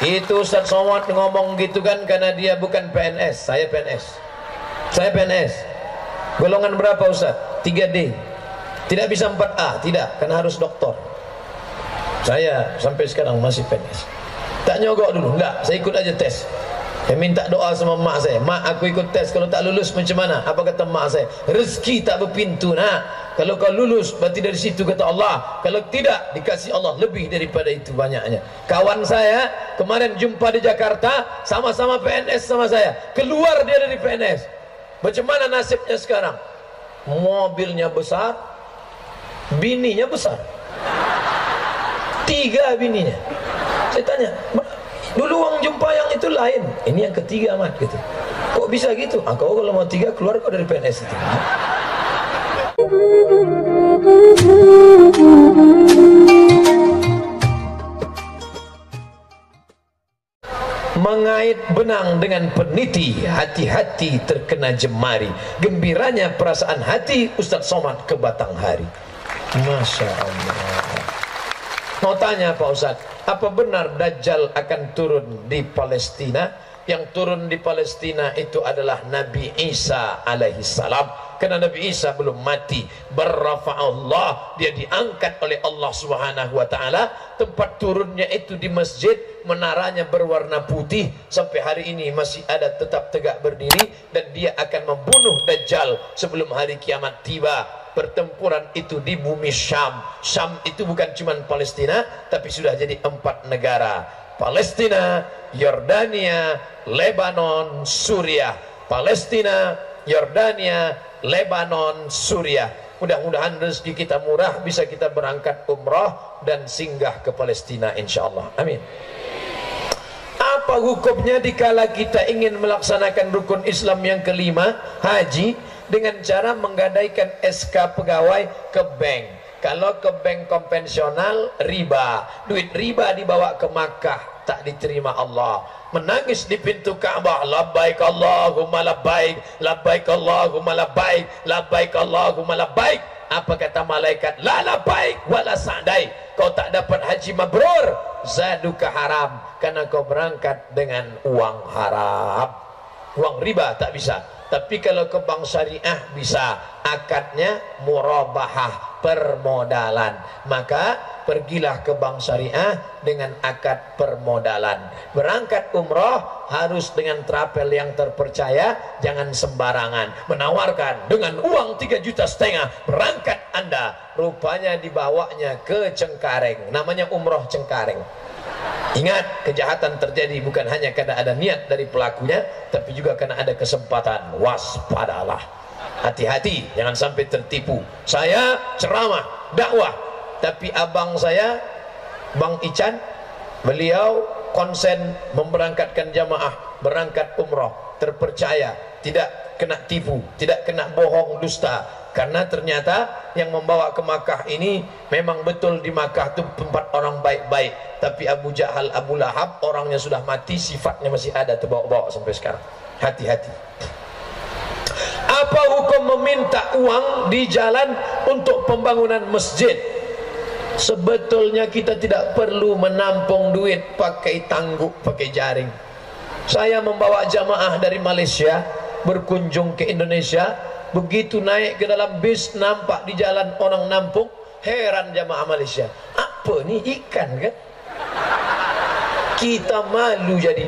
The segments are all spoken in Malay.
Itu Ustaz Somad ngomong gitu kan karena dia bukan PNS. Saya PNS. Saya PNS. Golongan berapa Ustaz? 3D. Tidak bisa 4A, tidak, karena harus doktor. Saya sampai sekarang masih PNS. Tak nyogok dulu, enggak, saya ikut aja tes. Saya minta doa sama mak saya. Mak aku ikut tes kalau tak lulus macam mana? Apa kata mak saya? Rezeki tak berpintu nak. Kalau kau lulus berarti dari situ kata Allah. Kalau tidak dikasih Allah lebih daripada itu banyaknya. Kawan saya kemarin jumpa di Jakarta sama-sama PNS sama saya. Keluar dia dari PNS. Macam mana nasibnya sekarang? Mobilnya besar, bininya besar. Tiga bininya. Saya tanya, dulu orang jumpa yang itu lain. Ini yang ketiga mat gitu. Kok bisa gitu? Ah, kau kalau mau tiga keluar kau dari PNS itu. Mengait benang dengan peniti Hati-hati terkena jemari. Gembiranya perasaan hati Ustaz Somad ke batang hari. Masya Allah. Mau tanya Pak Ustaz? Apa benar Dajjal akan turun di Palestina? Yang turun di Palestina itu adalah Nabi Isa alaihi salam karena Nabi Isa belum mati Allah dia diangkat oleh Allah Subhanahu wa taala. Tempat turunnya itu di masjid menaranya berwarna putih. Sampai hari ini masih ada tetap tegak berdiri dan dia akan membunuh dajjal sebelum hari kiamat tiba. Pertempuran itu di bumi Syam. Syam itu bukan cuma Palestina tapi sudah jadi empat negara. Palestina Yordania Lebanon Suriah. Palestina Yordania Lebanon, Suriah. Mudah-mudahan rezeki kita murah bisa kita berangkat umrah dan singgah ke Palestina insyaallah. Amin. Apa hukumnya dikala kita ingin melaksanakan rukun Islam yang kelima, haji dengan cara menggadaikan SK pegawai ke bank. Kalau ke bank konvensional riba, duit riba dibawa ke Makkah tak diterima Allah. Menangis di pintu Kaabah labbaik Allahumma labbaik labbaik Allahumma labbaik labbaik Allahumma labbaik. Apa kata malaikat? La labbaik wala sa'dai kau tak dapat haji mabrur. Zaduka haram. Karena kau berangkat dengan uang haram. Uang riba tak bisa. Tapi kalau ke bank syariah bisa. Akadnya murabahah permodalan. Maka pergilah ke bank syariah dengan akad permodalan berangkat umroh harus dengan trapel yang terpercaya jangan sembarangan menawarkan dengan uang 3 juta setengah berangkat anda rupanya dibawanya ke Cengkareng namanya umroh Cengkareng Ingat, kejahatan terjadi bukan hanya karena ada niat dari pelakunya, tapi juga karena ada kesempatan. Waspadalah. Hati-hati, jangan sampai tertipu. Saya ceramah, dakwah. Tapi abang saya, Bang Ican, beliau konsen memberangkatkan jamaah, berangkat umrah, terpercaya, tidak kena tipu, tidak kena bohong dusta, karena ternyata yang membawa ke Makkah ini memang betul di Makkah itu tempat orang baik-baik. Tapi Abu Jahal, Abu Lahab orangnya sudah mati sifatnya masih ada terbawa-bawa sampai sekarang. Hati-hati. Apa hukum meminta uang di jalan untuk pembangunan masjid sebetulnya kita tidak perlu menampung duit pakai tangguk, pakai jaring. Saya membawa jamaah dari Malaysia berkunjung ke Indonesia. Begitu naik ke dalam bis nampak di jalan orang nampung heran jamaah Malaysia. Apa ni ikan kan kita malu jadi.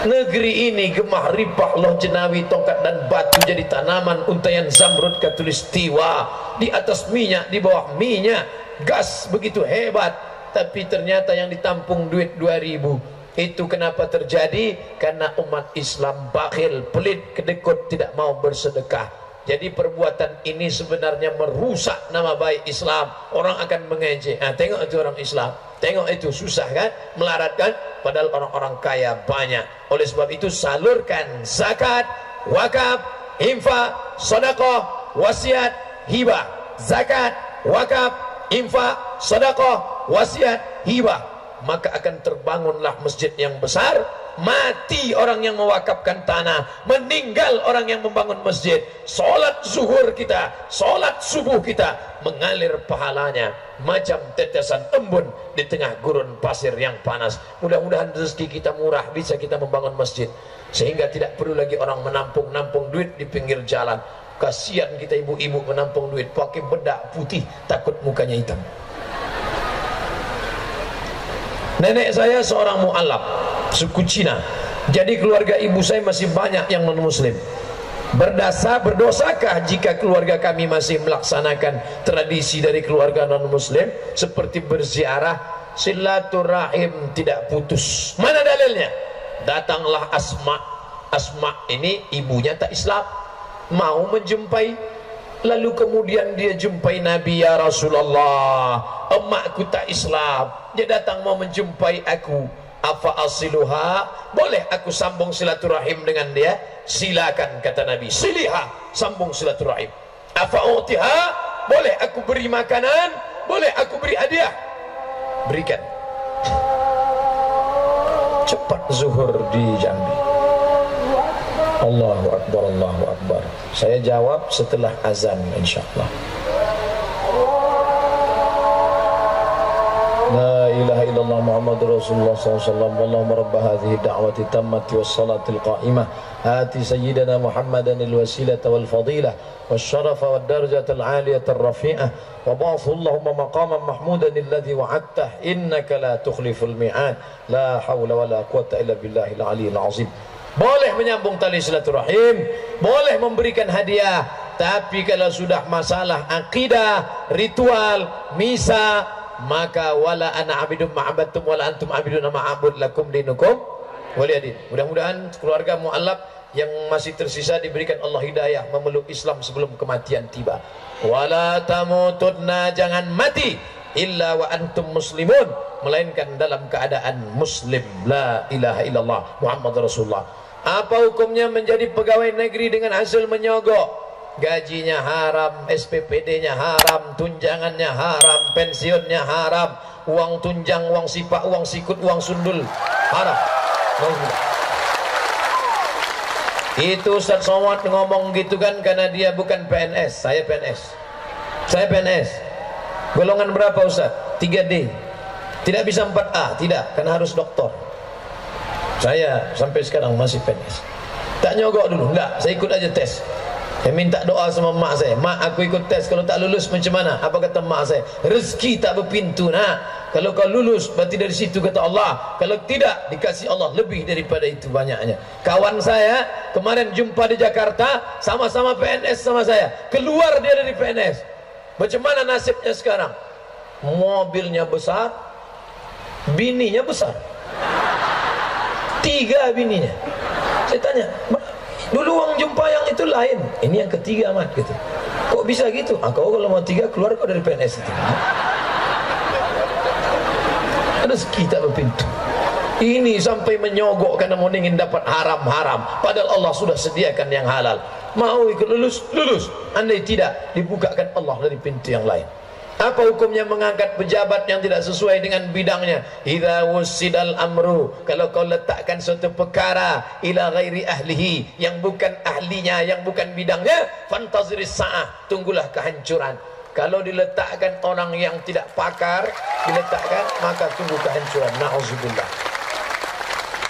Negeri ini gemah ripah loh jenawi tongkat dan batu jadi tanaman untayan zamrud katulistiwa. Di atas minyak di bawah minyak gas begitu hebat tapi ternyata yang ditampung duit 2000 itu kenapa terjadi karena umat Islam bakhil pelit kedekut tidak mau bersedekah jadi perbuatan ini sebenarnya merusak nama baik Islam. Orang akan mengejek. Ah, tengok itu orang Islam. Tengok itu susah kan? Melarat kan? Padahal orang-orang kaya banyak. Oleh sebab itu salurkan zakat, wakaf, infak, sedekah, wasiat, hibah. Zakat, wakaf, infak, sedekah, wasiat, hibah. Maka akan terbangunlah masjid yang besar mati orang yang mewakafkan tanah meninggal orang yang membangun masjid solat zuhur kita solat subuh kita mengalir pahalanya macam tetesan embun di tengah gurun pasir yang panas. Mudah-mudahan rezeki kita murah bisa kita membangun masjid. Sehingga tidak perlu lagi orang menampung-nampung duit di pinggir jalan kasihan kita ibu-ibu menampung duit pakai bedak putih takut mukanya hitam. Nenek saya seorang mu'alaf Suku Cina. Jadi keluarga ibu saya masih banyak yang non-muslim. Berdasar, berdosakah jika keluarga kami masih melaksanakan tradisi dari keluarga non-muslim? Seperti berziarah Silaturahim tidak putus. Mana dalilnya? Datanglah Asma Asma ini ibunya tak Islam Mau menjumpai? Lalu kemudian dia jumpai Nabi ya Rasulullah Emakku tak Islam. Dia datang mau menjumpai aku. Afa asiluha? Boleh aku sambung silaturahim dengan dia? Silakan kata Nabi. Siliha sambung silaturahim. Afa utiha? Boleh aku beri makanan? Boleh aku beri hadiah? Berikan. Cepat zuhur di Jambi Allahu Akbar, Allahu Akbar. Saya jawab setelah azan insyaAllah. لا إله إلا الله محمد رسول الله صلى الله عليه وسلم اللهم رب هذه الدعوة التامة والصلاة القائمة آت سيدنا محمدا الوسيلة والفضيلة والشرف والدرجة العالية الرفيعة وبعث اللهم مقاما محمودا الذي وعدته إنك لا تخلف الميعاد لا حول ولا قوة إلا بالله العلي العظيم boleh menyambung tali silaturahim boleh memberikan hadiah tapi kalau sudah masalah akidah ritual misa maka wala ana abidum ma'abatum wala antum abidun ma'abud lakum dinukum waliyadin mudah-mudahan keluarga mu'alab yang masih tersisa diberikan Allah hidayah memeluk Islam sebelum kematian tiba. Wala tamutunna jangan mati illa wa antum muslimun melainkan dalam keadaan muslim. La ilaha illallah Muhammad Rasulullah apa hukumnya menjadi pegawai negeri dengan hasil menyogok? Gajinya haram SPPD-nya haram tunjangannya haram pensiunnya haram. Uang tunjang uang sipak uang sikut uang sundul. Haram. Itu Ustaz Somad ngomong gitu kan karena dia bukan PNS saya PNS saya PNS golongan berapa Ustaz? 3D tidak bisa 4A tidak karena harus doktor saya sampai sekarang masih PNS. Tak nyogok dulu, enggak. Saya ikut aja tes. Saya minta doa sama mak saya. Mak aku ikut tes. Kalau tak lulus macam mana? Apa kata mak saya? Rezeki tak berpintu nak. Kalau kau lulus berarti dari situ kata Allah. Kalau tidak dikasih Allah lebih daripada itu banyaknya. Kawan saya kemarin jumpa di Jakarta sama-sama PNS sama saya. Keluar dia dari PNS. Macam mana nasibnya sekarang? Mobilnya besar, bininya besar tiga bininya. Saya tanya dulu orang jumpa yang itu lain. Ini yang ketiga amat gitu kok bisa gitu? Ah, kau kalau mau tiga keluar kau dari PNS itu. Ada sekitar berpintu. Ini sampai menyogok karena mau ingin dapat haram-haram. Padahal Allah sudah sediakan yang halal. Mau ikut lulus lulus. Andai tidak dibukakan Allah dari pintu yang lain apa hukumnya mengangkat pejabat yang tidak sesuai dengan bidangnya? Idza wusidal amru, kalau kau letakkan suatu perkara ila ghairi ahlihi yang bukan ahlinya, yang bukan bidangnya, fantaziris saah, tunggulah kehancuran. Kalau diletakkan orang yang tidak pakar, diletakkan maka tunggu kehancuran. Nauzubillah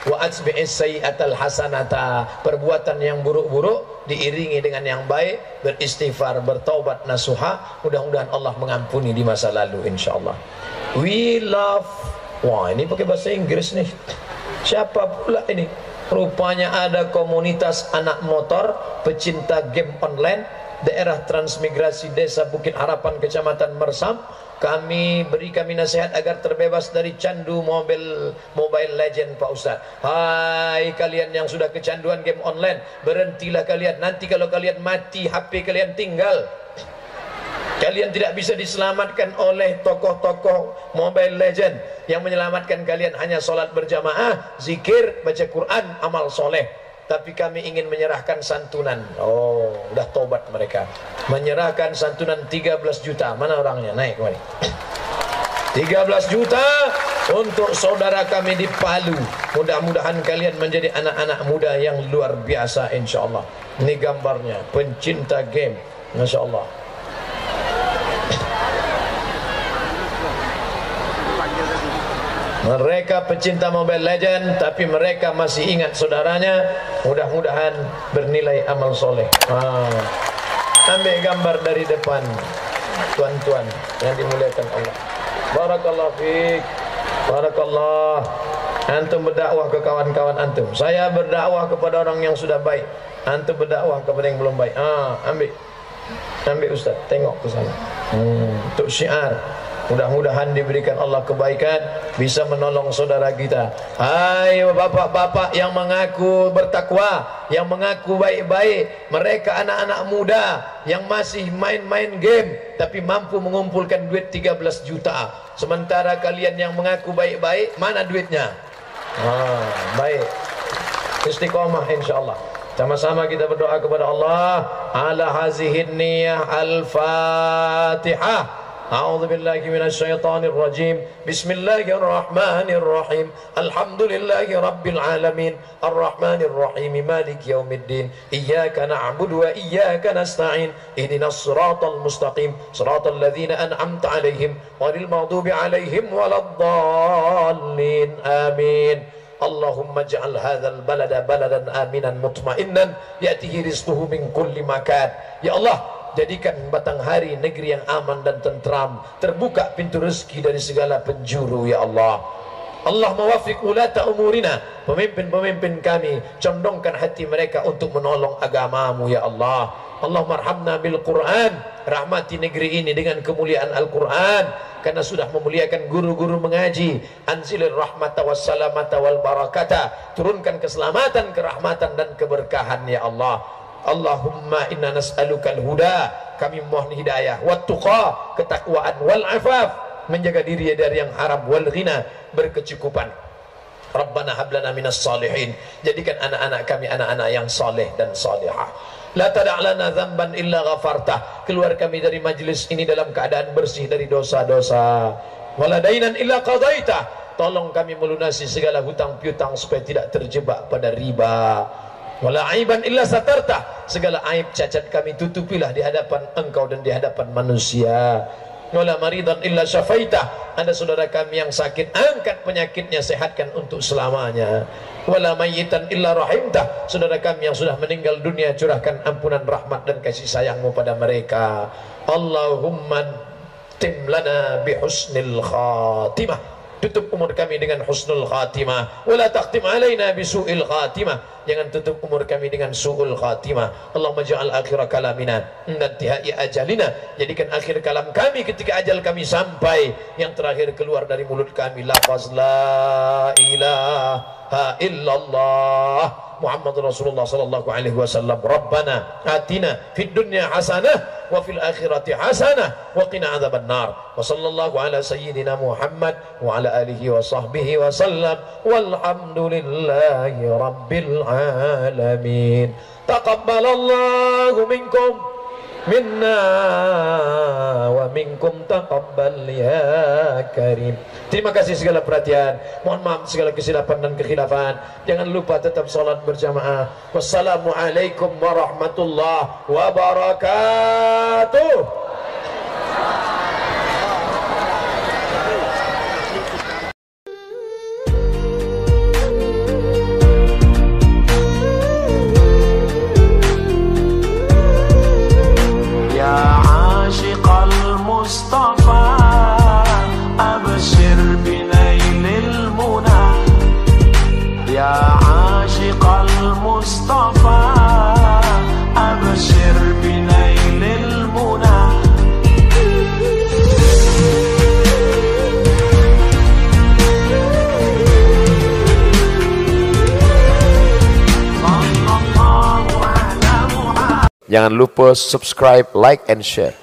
wa atbi'is sayyi'atal hasanata. Perbuatan yang buruk-buruk diiringi dengan yang baik beristighfar bertaubat nasuha. Mudah-mudahan Allah mengampuni di masa lalu insyaallah. We love wah ini pakai bahasa Inggris nih siapa pula ini? Rupanya ada komunitas anak motor pecinta game online daerah transmigrasi desa Bukit Harapan kecamatan Mersam kami beri kami nasihat agar terbebas dari candu mobil mobile legend Pak Ustaz. Hai kalian yang sudah kecanduan game online, berhentilah kalian. Nanti kalau kalian mati, HP kalian tinggal. Kalian tidak bisa diselamatkan oleh tokoh-tokoh mobile legend yang menyelamatkan kalian hanya solat berjamaah, zikir, baca Quran, amal soleh tapi kami ingin menyerahkan santunan. Oh, sudah tobat mereka. Menyerahkan santunan 13 juta. Mana orangnya? Naik kemari. 13 juta untuk saudara kami di Palu mudah-mudahan kalian menjadi anak-anak muda yang luar biasa insyaallah ini gambarnya pencinta game masyaallah mereka pecinta Mobile Legend tapi mereka masih ingat saudaranya mudah-mudahan bernilai amal soleh ah. ambil gambar dari depan tuan-tuan yang dimuliakan Allah barakallahu fiik Barakallah. Antum berdakwah ke kawan-kawan antum. Saya berdakwah kepada orang yang sudah baik. Antum berdakwah kepada yang belum baik. Ah, ambil. Ambil ustaz, tengok ke sana. Hmm, untuk syiar. Mudah-mudahan diberikan Allah kebaikan bisa menolong saudara kita. Hai bapak-bapak yang mengaku bertakwa, yang mengaku baik-baik, mereka anak-anak muda yang masih main-main game tapi mampu mengumpulkan duit 13 juta. Sementara kalian yang mengaku baik-baik, mana duitnya? Ah, baik. Istiqomah insyaallah. Sama-sama kita berdoa kepada Allah ala hazihin niyah al-Fatihah. أعوذ بالله من الشيطان الرجيم. بسم الله الرحمن الرحيم. الحمد لله رب العالمين. الرحمن الرحيم. مالك يوم الدين. إياك نعبد وإياك نستعين. إهدنا الصراط المستقيم. صراط الذين أنعمت عليهم. غير المغضوب عليهم ولا الضالين. آمين. اللهم اجعل هذا البلد بلدا آمنا مطمئنا. يأتيه رزقه من كل مكان. يا الله jadikan batang hari negeri yang aman dan tentram. Terbuka pintu rezeki dari segala penjuru ya Allah. Allah mewafiq ulata umurina. Pemimpin-pemimpin kami condongkan hati mereka untuk menolong agamamu ya Allah. Allah marhamna bil Quran. Rahmati negeri ini dengan kemuliaan Al-Quran. Karena sudah memuliakan guru-guru mengaji. Anzilir rahmata wassalamata wal barakata. Turunkan keselamatan kerahmatan dan keberkahan ya Allah Allahumma inna nas'aluka al-huda kami mohon hidayah wat tuqa ketakwaan wal afaf menjaga diri dari yang haram wal ghina berkecukupan. Rabbana hablana minas salihin. Jadikan anak-anak kami anak-anak yang saleh dan salihah. La tad'alana dhanban illa ghafarta keluar kami dari majlis ini dalam keadaan bersih dari dosa-dosa. Wala dainan illa qadaita tolong kami melunasi segala hutang piutang supaya tidak terjebak pada riba wala aiban illa satarta. Segala aib cacat kami tutupilah di hadapan engkau dan di hadapan manusia. Wala maridan illa syafaita ada saudara kami yang sakit angkat penyakitnya sehatkan untuk selamanya. Wala mayyitan illa rahimta saudara kami yang sudah meninggal dunia curahkan ampunan rahmat dan kasih sayangmu pada mereka. Allahumma tim lana bi husnil khatimah tutup umur kami dengan husnul khatimah. Wala taqtim alaina bisu'il khatimah. Jangan tutup umur kami dengan su'ul khatimah. Allahumma ja'al akhir kalamina intihai ajalina. Jadikan akhir kalam kami ketika ajal kami sampai. Yang terakhir keluar dari mulut kami. Lafaz la ilaha illallah. Muhammad Rasulullah sallallahu alaihi wasallam. Rabbana atina fid dunya hasanah wa fil akhirati hasanah wa qina adzaban nar wa sallallahu ala sayyidina Muhammad wa ala alihi wa sahbihi wa sallam walhamdulillahi rabbil alamin taqabbalallahu minkum minna wa minkum taqabbal ya karim. Terima kasih segala perhatian. Mohon maaf segala kesilapan dan kekhilafan. Jangan lupa tetap salat berjamaah. Wassalamualaikum warahmatullahi wabarakatuh Jangan lupa subscribe, like, and share.